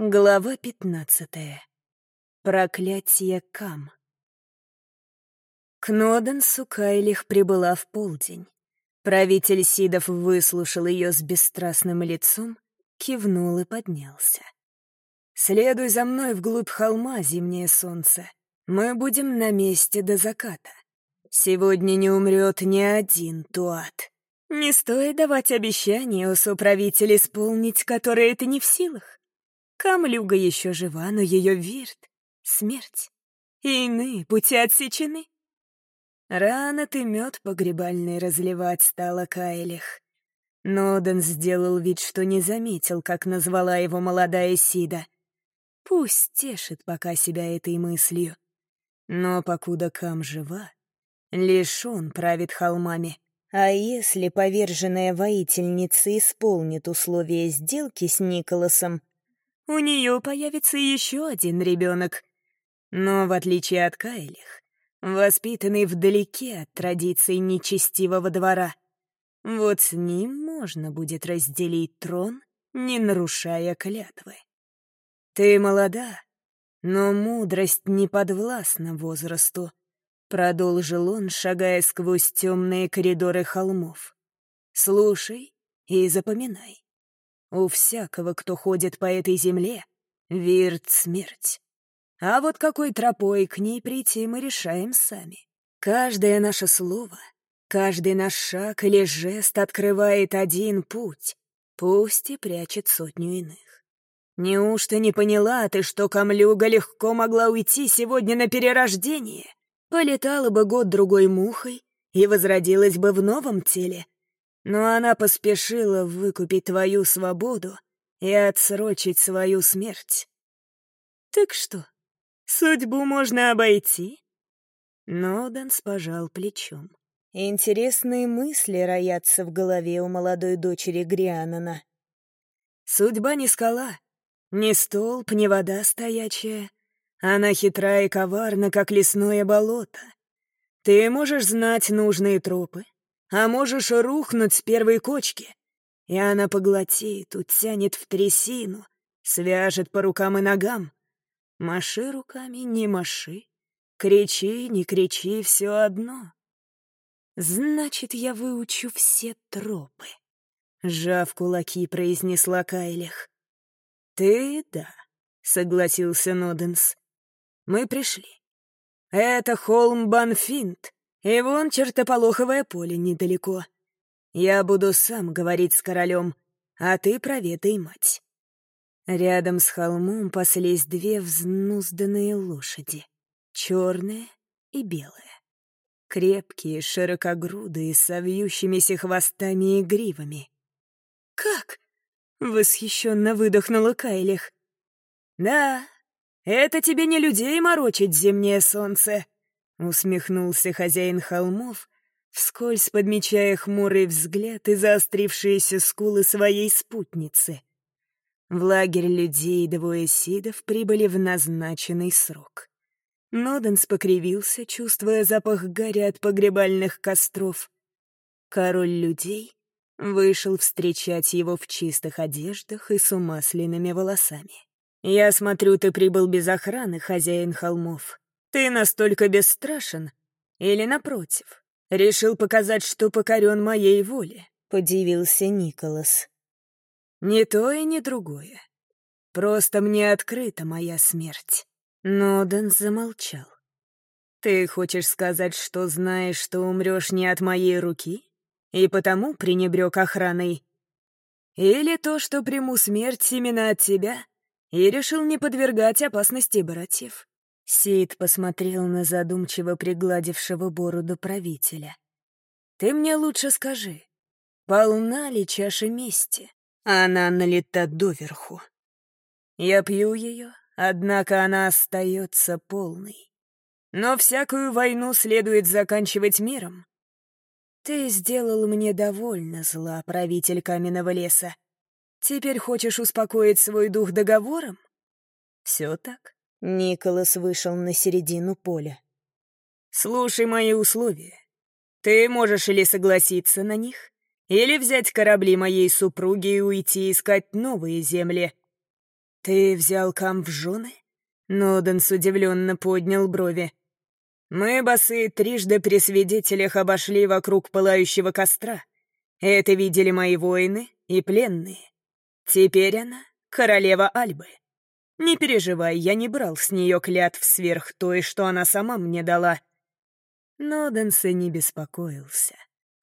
Глава пятнадцатая. Проклятие Кам. К Ноденсу Кайлих прибыла в полдень. Правитель Сидов выслушал ее с бесстрастным лицом, кивнул и поднялся. «Следуй за мной вглубь холма, зимнее солнце. Мы будем на месте до заката. Сегодня не умрет ни один туат. Не стоит давать обещания, о соправитель, исполнить, которые ты не в силах. Камлюга еще жива, но ее вирт — смерть. И иные пути отсечены. Рано ты мед погребальный разливать стала Кайлих. Ноден сделал вид, что не заметил, как назвала его молодая Сида. Пусть тешит пока себя этой мыслью. Но покуда Кам жива, лишь он правит холмами. А если поверженная воительница исполнит условия сделки с Николасом, у нее появится еще один ребенок. Но, в отличие от Кайлих, воспитанный вдалеке от традиций нечестивого двора, вот с ним можно будет разделить трон, не нарушая клятвы. Ты молода, но мудрость не подвластна возрасту, продолжил он, шагая сквозь темные коридоры холмов. Слушай и запоминай. У всякого, кто ходит по этой земле, вирт смерть. А вот какой тропой к ней прийти мы решаем сами. Каждое наше слово, каждый наш шаг или жест открывает один путь, пусть и прячет сотню иных. Неужто не поняла ты, что камлюга легко могла уйти сегодня на перерождение? Полетала бы год-другой мухой и возродилась бы в новом теле, но она поспешила выкупить твою свободу и отсрочить свою смерть. Так что, судьбу можно обойти? Ноденс пожал плечом. Интересные мысли роятся в голове у молодой дочери Грианана. Судьба не скала, не столб, не вода стоячая. Она хитра и коварна, как лесное болото. Ты можешь знать нужные тропы, а можешь рухнуть с первой кочки. И она поглотит, утянет в трясину, свяжет по рукам и ногам. Маши руками, не маши, кричи, не кричи, все одно. Значит, я выучу все тропы. Сжав кулаки, произнесла Кайлих. «Ты — да», — согласился Ноденс. «Мы пришли. Это холм Банфинт, и вон чертополоховое поле недалеко. Я буду сам говорить с королем, а ты проведай мать. Рядом с холмом паслись две взнузданные лошади, черная и белая. Крепкие, широкогрудые, с вьющимися хвостами и гривами. «Как?» — восхищенно выдохнула Кайлих. «Да, это тебе не людей морочить зимнее солнце», Усмехнулся хозяин холмов, вскользь подмечая хмурый взгляд и заострившиеся скулы своей спутницы. В лагерь людей двое сидов прибыли в назначенный срок. Ноденс покривился, чувствуя запах гари от погребальных костров. Король людей вышел встречать его в чистых одеждах и с умасленными волосами. «Я смотрю, ты прибыл без охраны, хозяин холмов», ты настолько бесстрашен? Или, напротив, решил показать, что покорен моей воле?» — подивился Николас. «Не то и не другое. Просто мне открыта моя смерть». Ноден замолчал. «Ты хочешь сказать, что знаешь, что умрешь не от моей руки, и потому пренебрег охраной? Или то, что приму смерть именно от тебя, и решил не подвергать опасности братьев?» Сейд посмотрел на задумчиво пригладившего бороду правителя. «Ты мне лучше скажи, полна ли чаша мести? Она налита доверху. Я пью ее, однако она остается полной. Но всякую войну следует заканчивать миром. Ты сделал мне довольно зла, правитель каменного леса. Теперь хочешь успокоить свой дух договором? Все так?» Николас вышел на середину поля. «Слушай мои условия. Ты можешь или согласиться на них, или взять корабли моей супруги и уйти искать новые земли. «Ты взял Кам в жены?» Ноденс удивленно поднял брови. «Мы, басы, трижды при свидетелях обошли вокруг пылающего костра. Это видели мои воины и пленные. Теперь она — королева Альбы. Не переживай, я не брал с нее клятв сверх той, что она сама мне дала». Но Денсе не беспокоился.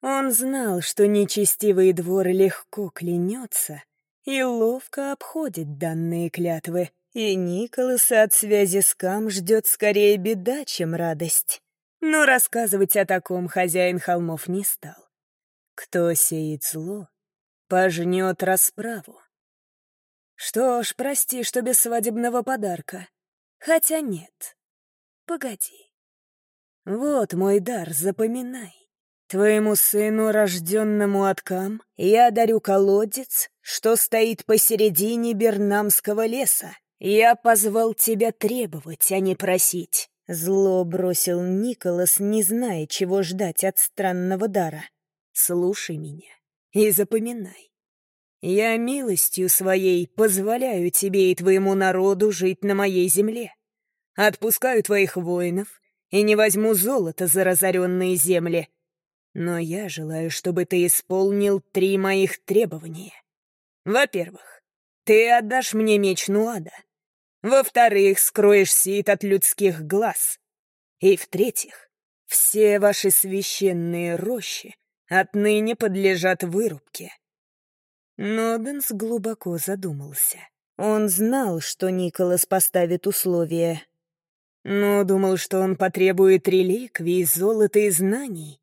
Он знал, что нечестивый двор легко клянется и ловко обходит данные клятвы, и Николаса от связи с Кам ждет скорее беда, чем радость. Но рассказывать о таком хозяин холмов не стал. Кто сеет зло, пожнет расправу. Что ж, прости, что без свадебного подарка. Хотя нет. Погоди. Вот мой дар, запоминай. Твоему сыну, рожденному от Кам, я дарю колодец, что стоит посередине Бернамского леса. Я позвал тебя требовать, а не просить. Зло бросил Николас, не зная, чего ждать от странного дара. Слушай меня и запоминай. Я милостью своей позволяю тебе и твоему народу жить на моей земле. Отпускаю твоих воинов и не возьму золото за разоренные земли. Но я желаю, чтобы ты исполнил три моих требования. Во-первых, ты отдашь мне меч Нуада. Во-вторых, скроешь сит от людских глаз. И в-третьих, все ваши священные рощи отныне подлежат вырубке. Ноденс глубоко задумался. Он знал, что Николас поставит условия, но думал, что он потребует реликвий, золота и знаний.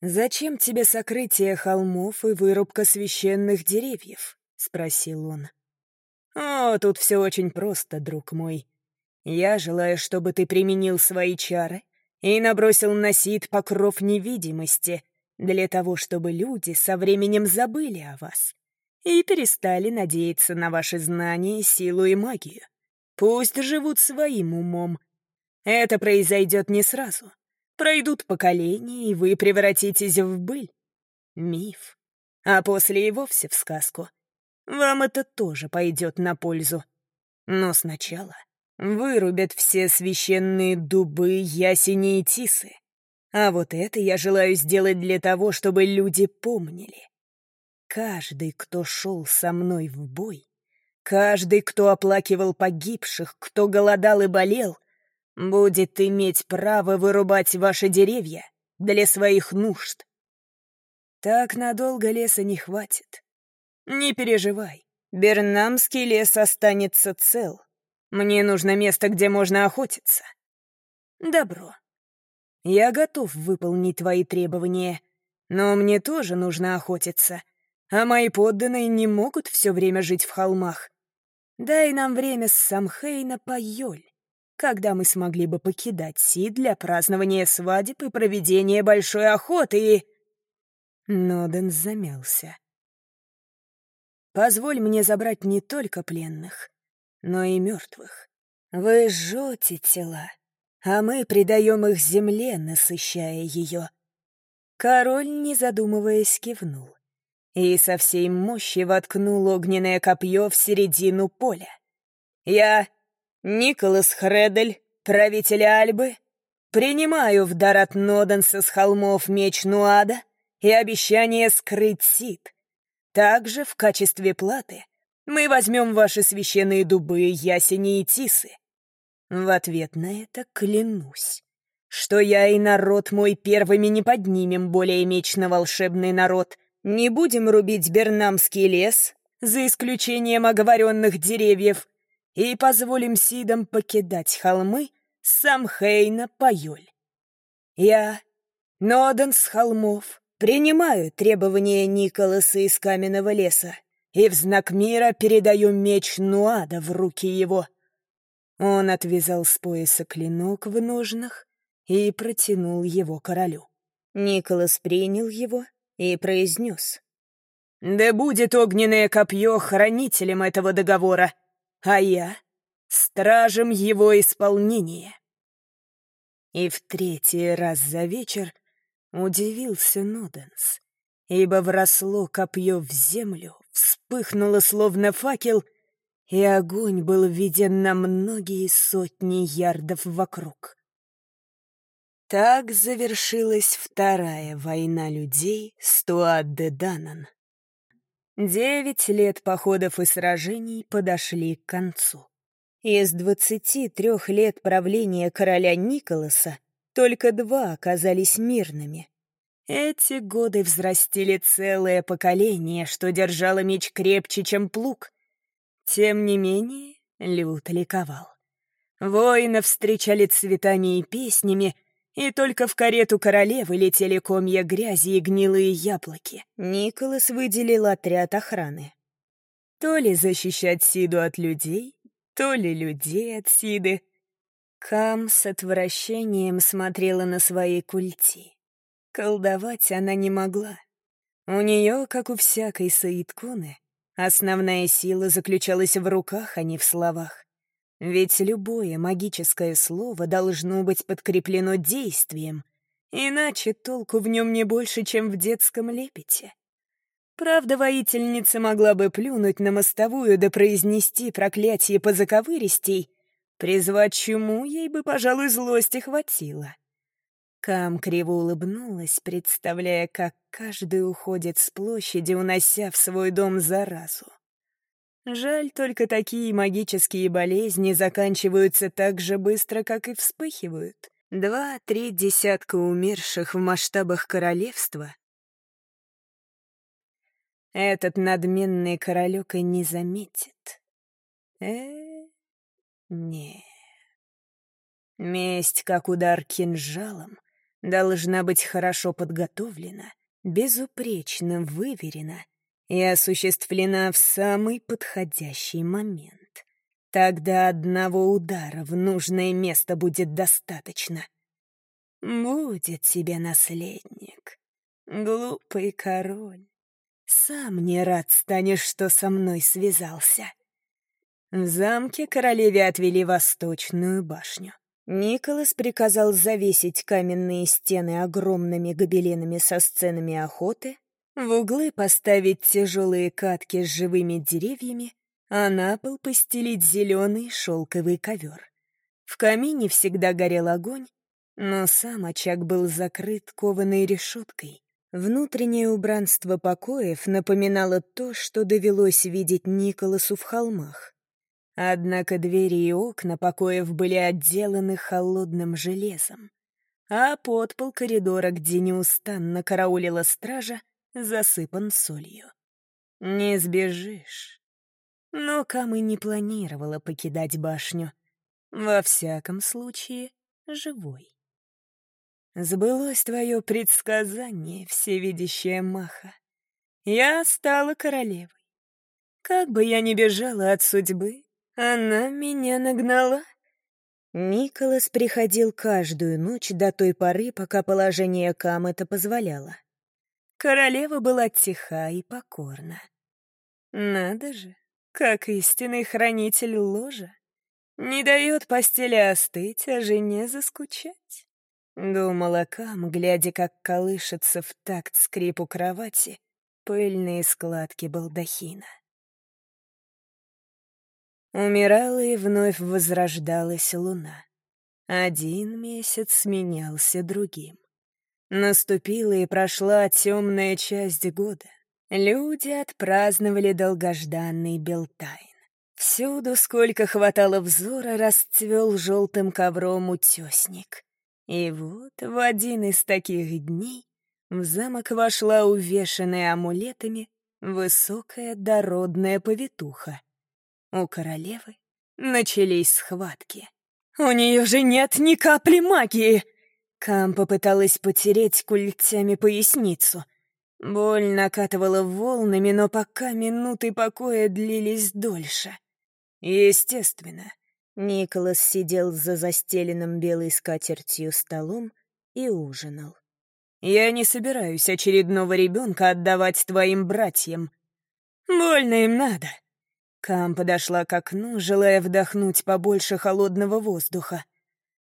«Зачем тебе сокрытие холмов и вырубка священных деревьев?» — спросил он. «О, тут все очень просто, друг мой. Я желаю, чтобы ты применил свои чары и набросил на Сид покров невидимости, для того, чтобы люди со временем забыли о вас и перестали надеяться на ваши знания, силу и магию. Пусть живут своим умом. Это произойдет не сразу. Пройдут поколения, и вы превратитесь в быль. Миф. А после и вовсе в сказку. Вам это тоже пойдет на пользу. Но сначала вырубят все священные дубы, ясени и тисы. А вот это я желаю сделать для того, чтобы люди помнили. Каждый, кто шел со мной в бой, каждый, кто оплакивал погибших, кто голодал и болел, будет иметь право вырубать ваши деревья для своих нужд. Так надолго леса не хватит. Не переживай, Бернамский лес останется цел. Мне нужно место, где можно охотиться. Добро. Я готов выполнить твои требования, но мне тоже нужно охотиться — а мои подданные не могут все время жить в холмах. Дай нам время с Самхейна по Йоль, когда мы смогли бы покидать Си для празднования свадеб и проведения большой охоты и...» Ноден замялся. «Позволь мне забрать не только пленных, но и мертвых. Вы жжете тела, а мы придаем их земле, насыщая ее». Король, не задумываясь, кивнул и со всей мощи воткнул огненное копье в середину поля. «Я, Николас Хредель, правитель Альбы, принимаю в дар от Ноденса с холмов меч Нуада и обещание скрыть Сид. Также в качестве платы мы возьмем ваши священные дубы, ясени и тисы. В ответ на это клянусь, что я и народ мой первыми не поднимем более меч на волшебный народ — не будем рубить Бернамский лес, за исключением оговоренных деревьев, и позволим Сидам покидать холмы Самхейна Паюль. Я, Ноден с холмов, принимаю требования Николаса из каменного леса и в знак мира передаю меч Нуада в руки его. Он отвязал с пояса клинок в ножнах и протянул его королю. Николас принял его и произнес. «Да будет огненное копье хранителем этого договора, а я — стражем его исполнения». И в третий раз за вечер удивился Ноденс, ибо вросло копье в землю, вспыхнуло словно факел и огонь был виден на многие сотни ярдов вокруг. Так завершилась Вторая война людей Стуадде-Данан. Девять лет походов и сражений подошли к концу. Из двадцати трех лет правления короля Николаса только два оказались мирными. Эти годы взрастили целое поколение, что держало меч крепче, чем плуг. Тем не менее, Люд ликовал. Воинов встречали цветами и песнями, и только в карету королевы летели комья грязи и гнилые яблоки. Николас выделил отряд охраны. То ли защищать Сиду от людей, то ли людей от Сиды. Кам с отвращением смотрела на свои культи. Колдовать она не могла. У нее, как у всякой саиткуны, основная сила заключалась в руках, а не в словах. Ведь любое магическое слово должно быть подкреплено действием, иначе толку в нем не больше, чем в детском лепете. Правда, воительница могла бы плюнуть на мостовую да произнести проклятие по заковыристей, призвать чему ей бы, пожалуй, злости хватило. Кам криво улыбнулась, представляя, как каждый уходит с площади, унося в свой дом заразу. Жаль, только такие магические болезни заканчиваются так же быстро, как и вспыхивают. Два-три десятка умерших в масштабах королевства. Этот надменный королек и не заметит. Э, не. Месть, как удар кинжалом, должна быть хорошо подготовлена, безупречно выверена и осуществлена в самый подходящий момент. Тогда одного удара в нужное место будет достаточно. Будет тебе наследник, глупый король. Сам не рад станешь, что со мной связался. В замке королеве отвели восточную башню. Николас приказал завесить каменные стены огромными гобеленами со сценами охоты, в углы поставить тяжелые катки с живыми деревьями, а на пол постелить зеленый шелковый ковер. В камине всегда горел огонь, но сам очаг был закрыт кованой решеткой. Внутреннее убранство покоев напоминало то, что довелось видеть Николасу в холмах. Однако двери и окна покоев были отделаны холодным железом, а подпол коридора, где неустанно караулила стража, засыпан солью. Не сбежишь. Но Камы не планировала покидать башню. Во всяком случае, живой. Сбылось твое предсказание, всевидящая Маха. Я стала королевой. Как бы я ни бежала от судьбы, она меня нагнала. Николас приходил каждую ночь до той поры, пока положение Кам это позволяло. Королева была тиха и покорна. Надо же, как истинный хранитель ложа. Не дает постели остыть, а жене заскучать. Думала Кам, глядя, как колышется в такт скрипу кровати пыльные складки балдахина. Умирала и вновь возрождалась луна. Один месяц сменялся другим. Наступила и прошла темная часть года. Люди отпраздновали долгожданный Белтайн. Всюду, сколько хватало взора, расцвел желтым ковром утесник. И вот в один из таких дней в замок вошла увешанная амулетами высокая дородная повитуха — у королевы начались схватки. «У нее же нет ни капли магии!» Кам попыталась потереть культями поясницу. Боль накатывала волнами, но пока минуты покоя длились дольше. Естественно, Николас сидел за застеленным белой скатертью столом и ужинал. «Я не собираюсь очередного ребенка отдавать твоим братьям. Больно им надо. Кам подошла к окну, желая вдохнуть побольше холодного воздуха.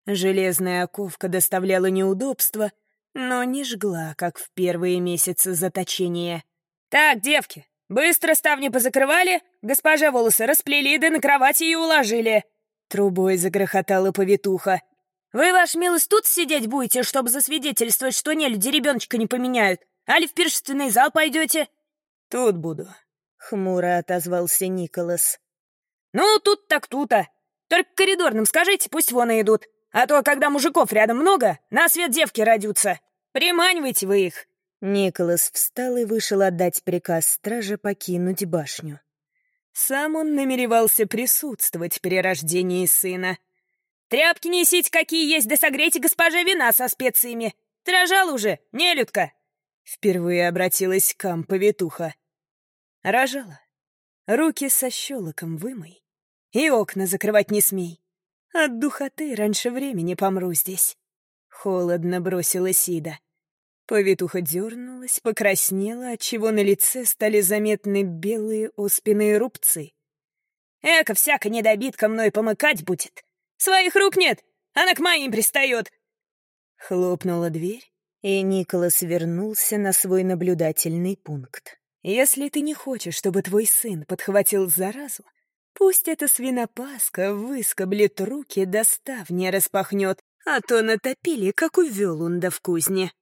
Железная оковка доставляла неудобства, но не жгла, как в первые месяцы заточения. «Так, девки, Быстро ставни позакрывали, госпожа волосы расплели, да на кровати ее уложили!» Трубой загрохотала повитуха. «Вы, ваш милость, тут сидеть будете, чтобы засвидетельствовать, что не люди ребеночка не поменяют? Али в пиршественный зал пойдете?» «Тут буду», — хмуро отозвался Николас. «Ну, тут так тута. Только коридорным скажите, пусть вон и идут. А то, когда мужиков рядом много, на свет девки родятся. Приманивайте вы их!» Николас встал и вышел отдать приказ страже покинуть башню. Сам он намеревался присутствовать при рождении сына. «Тряпки несите, какие есть, да согрейте госпоже вина со специями. Ты уже, нелюдка?» Впервые обратилась к Кам повитуха. Рожала. Руки со щелоком вымой. И окна закрывать не смей. От духоты раньше времени помру здесь. Холодно бросила Сида. Повитуха дернулась, покраснела, отчего на лице стали заметны белые оспенные рубцы. «Эка, всяко недобитка мной помыкать будет! Своих рук нет! Она к моим пристает!» Хлопнула дверь, и Николас вернулся на свой наблюдательный пункт. «Если ты не хочешь, чтобы твой сын подхватил заразу, пусть эта свинопаска выскоблет руки, достав не распахнет, а то натопили, как у Велунда в кузне».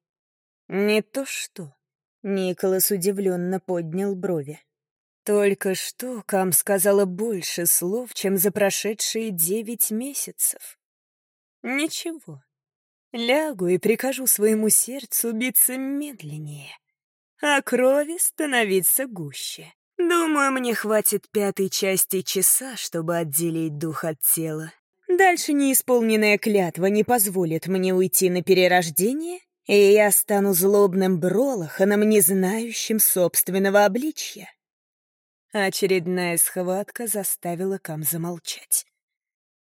«Не то что». Николас удивленно поднял брови. Только что Кам сказала больше слов, чем за прошедшие девять месяцев. Ничего. Лягу и прикажу своему сердцу биться медленнее, а крови становиться гуще. Думаю, мне хватит пятой части часа, чтобы отделить дух от тела. Дальше неисполненная клятва не позволит мне уйти на перерождение и я стану злобным бролоханом, не знающим собственного обличья. Очередная схватка заставила Кам замолчать.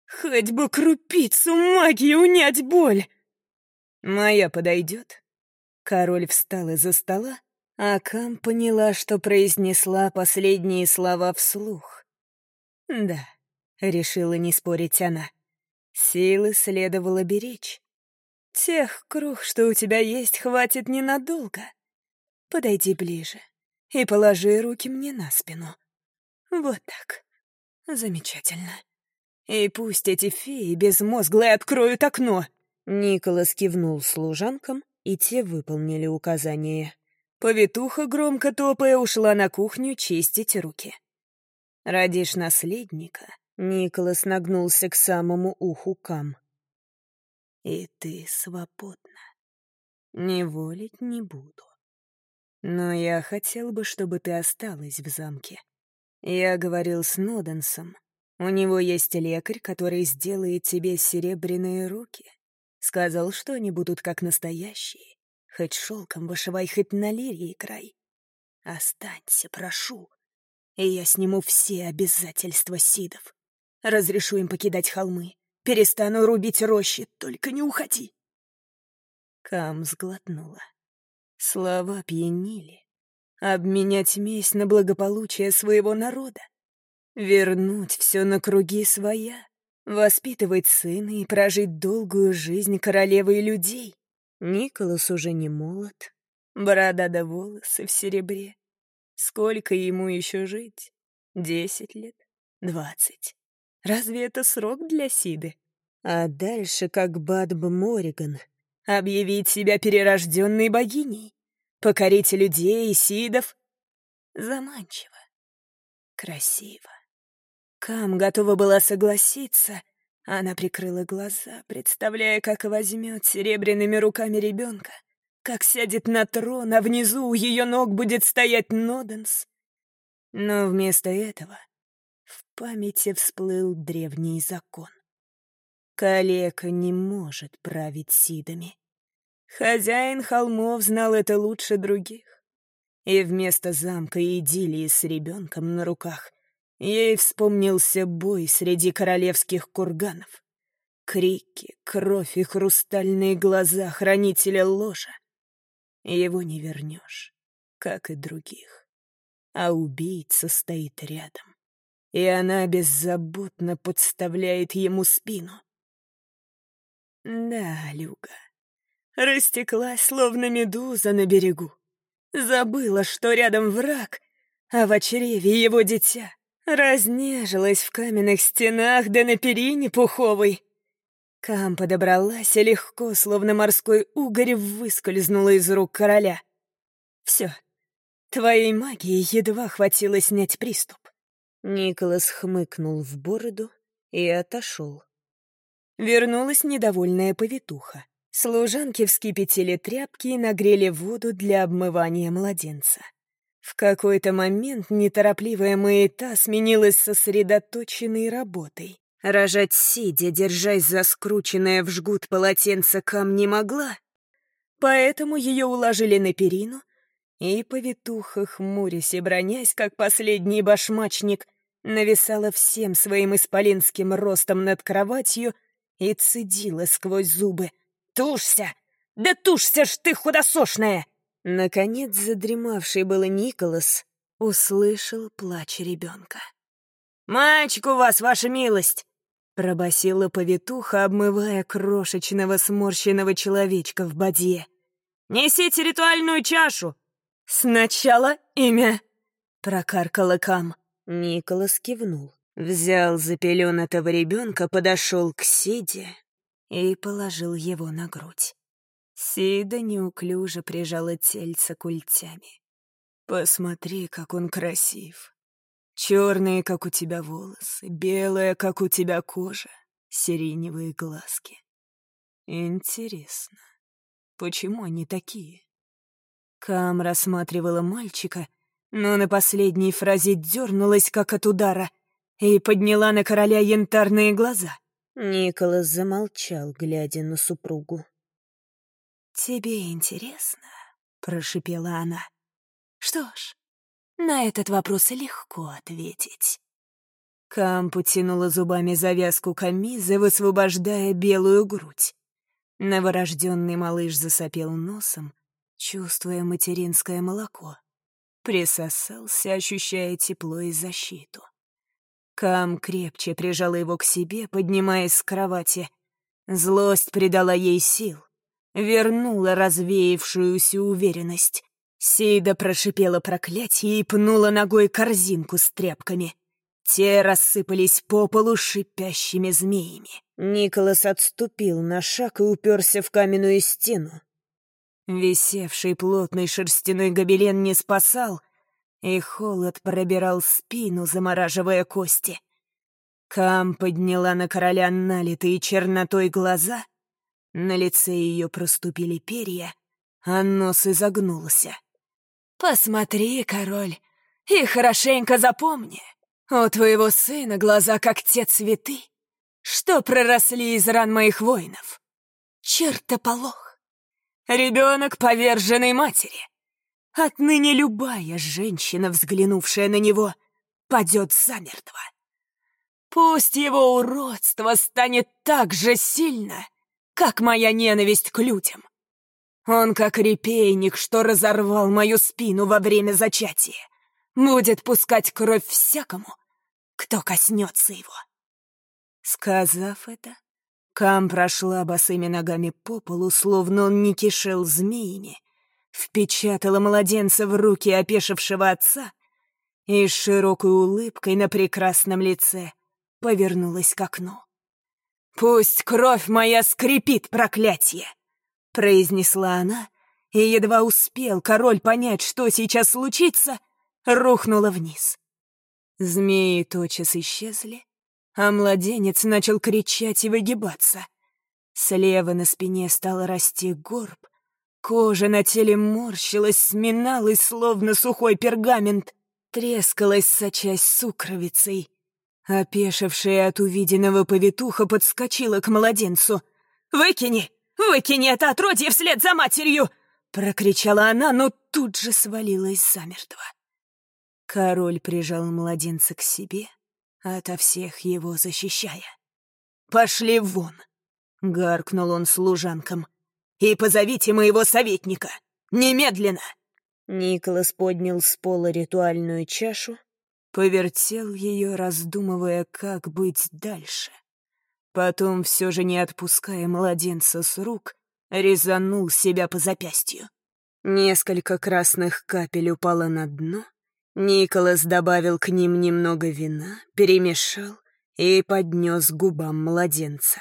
«Хоть бы крупицу магии унять боль!» «Моя подойдет?» Король встал из-за стола, а Кам поняла, что произнесла последние слова вслух. «Да», — решила не спорить она, — «силы следовало беречь. Тех круг, что у тебя есть, хватит ненадолго. Подойди ближе и положи руки мне на спину. Вот так. Замечательно. И пусть эти феи безмозглые откроют окно. Николас кивнул служанкам, и те выполнили указание. Повитуха, громко топая, ушла на кухню чистить руки. «Родишь наследника», — Николас нагнулся к самому уху Кам и ты свободна. Не волить не буду. Но я хотел бы, чтобы ты осталась в замке. Я говорил с Ноденсом. У него есть лекарь, который сделает тебе серебряные руки. Сказал, что они будут как настоящие. Хоть шелком вышивай, хоть на лире играй. Останься, прошу, и я сниму все обязательства сидов. Разрешу им покидать холмы, Перестану рубить рощи, только не уходи. Кам сглотнула. Слова пьянили. Обменять месть на благополучие своего народа. Вернуть все на круги своя. Воспитывать сына и прожить долгую жизнь королевы и людей. Николас уже не молод. Борода да волосы в серебре. Сколько ему еще жить? Десять лет? Двадцать? Разве это срок для Сиды? А дальше, как Бадб Мориган, объявить себя перерожденной богиней, покорить людей и Сидов. Заманчиво, красиво. Кам готова была согласиться. Она прикрыла глаза, представляя, как возьмет серебряными руками ребенка, как сядет на трон, а внизу у ее ног будет стоять Ноденс. Но вместо этого в памяти всплыл древний закон. Калека не может править сидами. Хозяин холмов знал это лучше других. И вместо замка и идиллии с ребенком на руках ей вспомнился бой среди королевских курганов. Крики, кровь и хрустальные глаза хранителя ложа. Его не вернешь, как и других. А убийца стоит рядом и она беззаботно подставляет ему спину. Да, Люга, растеклась, словно медуза на берегу. Забыла, что рядом враг, а в чреве его дитя разнежилось в каменных стенах да на перине пуховой. Кам подобралась и легко, словно морской угорь, выскользнула из рук короля. Все, твоей магии едва хватило снять приступ. Николас хмыкнул в бороду и отошел. Вернулась недовольная повитуха. Служанки вскипятили тряпки и нагрели воду для обмывания младенца. В какой-то момент неторопливая маята сменилась сосредоточенной работой. Рожать сидя, держась за скрученное в жгут полотенце кам не могла, поэтому ее уложили на перину, и повитуха, хмурясь и бронясь, как последний башмачник, нависала всем своим исполинским ростом над кроватью и цедила сквозь зубы. «Тушься! Да тушься ж ты, худосошная!» Наконец, задремавший было Николас услышал плач ребенка. «Мальчик у вас, ваша милость!» — пробасила повитуха, обмывая крошечного сморщенного человечка в бадье. «Несите ритуальную чашу!» «Сначала имя!» — прокаркала Кам. Николас кивнул. Взял запеленатого ребенка, подошел к Сиде и положил его на грудь. Сида неуклюже прижала тельце культями. «Посмотри, как он красив. Черные, как у тебя волосы, белая, как у тебя кожа, сиреневые глазки. Интересно, почему они такие?» Кам рассматривала мальчика, но на последней фразе дернулась, как от удара, и подняла на короля янтарные глаза. Николас замолчал, глядя на супругу. «Тебе интересно?» — прошипела она. «Что ж, на этот вопрос легко ответить». Кам потянула зубами завязку камизы, высвобождая белую грудь. Новорожденный малыш засопел носом, чувствуя материнское молоко. Присосался, ощущая тепло и защиту. Кам крепче прижала его к себе, поднимаясь с кровати. Злость придала ей сил вернула развеявшуюся уверенность. Сейда прошипела проклятие и пнула ногой корзинку с тряпками. Те рассыпались по полу шипящими змеями. Николас отступил на шаг и уперся в каменную стену. Висевший плотный шерстяной гобелен не спасал, и холод пробирал спину, замораживая кости. Кам подняла на короля налитые чернотой глаза на лице ее проступили перья, а нос изогнулся. «Посмотри, король, и хорошенько запомни, у твоего сына глаза как те цветы, что проросли из ран моих воинов. Чертополох, ребенок поверженной матери. Отныне любая женщина, взглянувшая на него, падет замертво. Пусть его уродство станет так же сильно, как моя ненависть к людям. Он как репейник, что разорвал мою спину во время зачатия. Будет пускать кровь всякому, кто коснется его. Сказав это, Кам прошла босыми ногами по полу, словно он не кишел змеями, впечатала младенца в руки опешившего отца и с широкой улыбкой на прекрасном лице повернулась к окну. «Пусть кровь моя скрипит проклятие!» — произнесла она, и едва успел король понять, что сейчас случится, рухнула вниз. Змеи тотчас исчезли, а младенец начал кричать и выгибаться. Слева на спине стал расти горб, кожа на теле морщилась, сминалась, словно сухой пергамент, трескалась, сочась сукровицей. Опешившая от увиденного повитуха подскочила к младенцу. «Выкини! Выкини это отродье вслед за матерью!» Прокричала она, но тут же свалилась замертво. Король прижал младенца к себе, ото всех его защищая. «Пошли вон!» — гаркнул он служанкам. «И позовите моего советника! Немедленно!» Николас поднял с пола ритуальную чашу, Повертел ее, раздумывая, как быть дальше. Потом, все же не отпуская младенца с рук, резанул себя по запястью. Несколько красных капель упало на дно, Николас добавил к ним немного вина, перемешал и поднес губам младенца.